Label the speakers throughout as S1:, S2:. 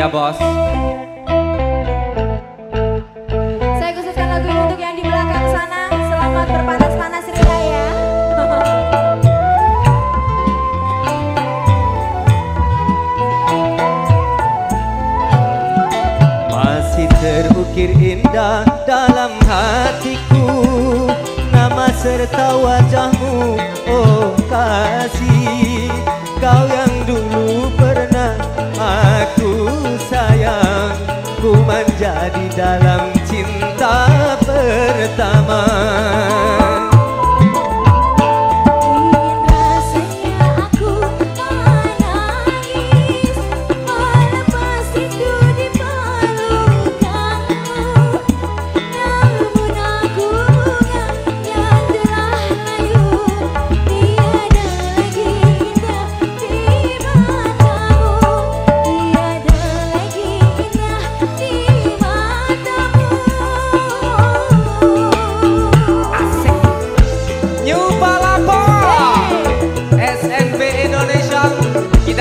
S1: Iya bos.
S2: Saya khususkan lagu ini untuk yang di belakang sana. Selamat berpanas panas ria ya.
S3: Masih terukir indah dalam hatiku Nama serta wajahmu dalam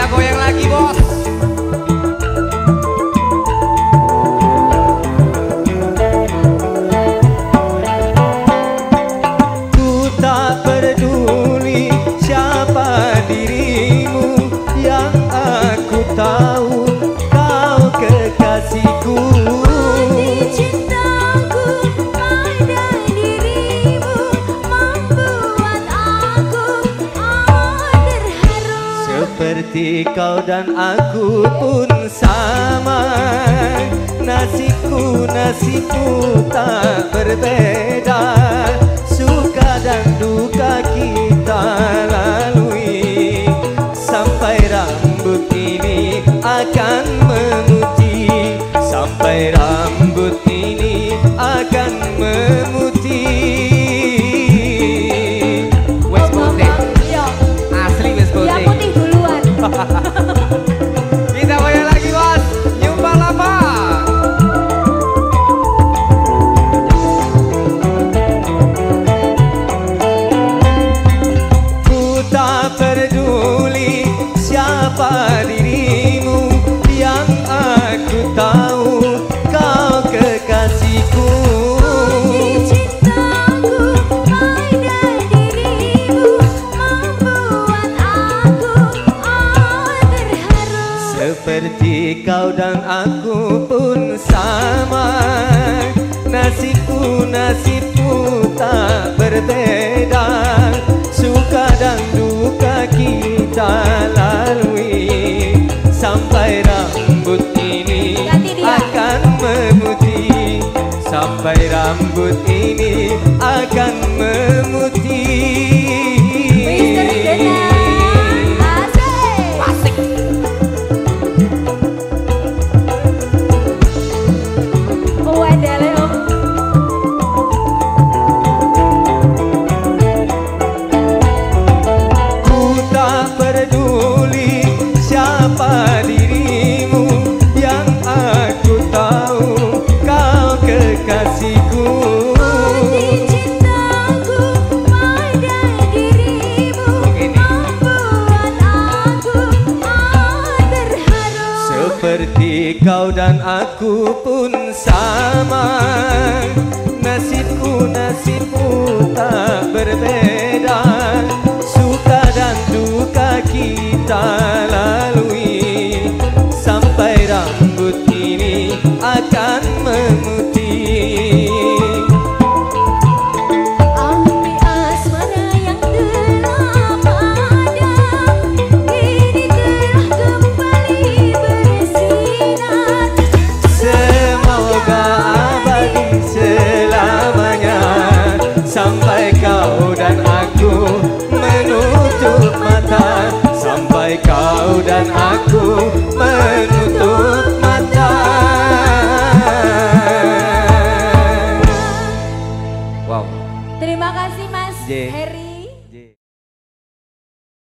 S1: goyang lagi bos.
S3: Ku tak peduli siapa dirimu Yang aku tahu Seperti kau dan aku pun sama Nasibku, nasibku tak berbeda. Suka dan duka kita lalui. Sampai rambut ini akan memutih Sampai rambut kau dan aku pun sama. Nasibku, nasibku tak berbeda. Suka dan duka kita lalui. Sampai rambut ini akan memutih. Sampai rambut ini akan memutih kau dan aku pun sama. Nasibku, nasibku tak berbeda. Suka dan duka kita Hey.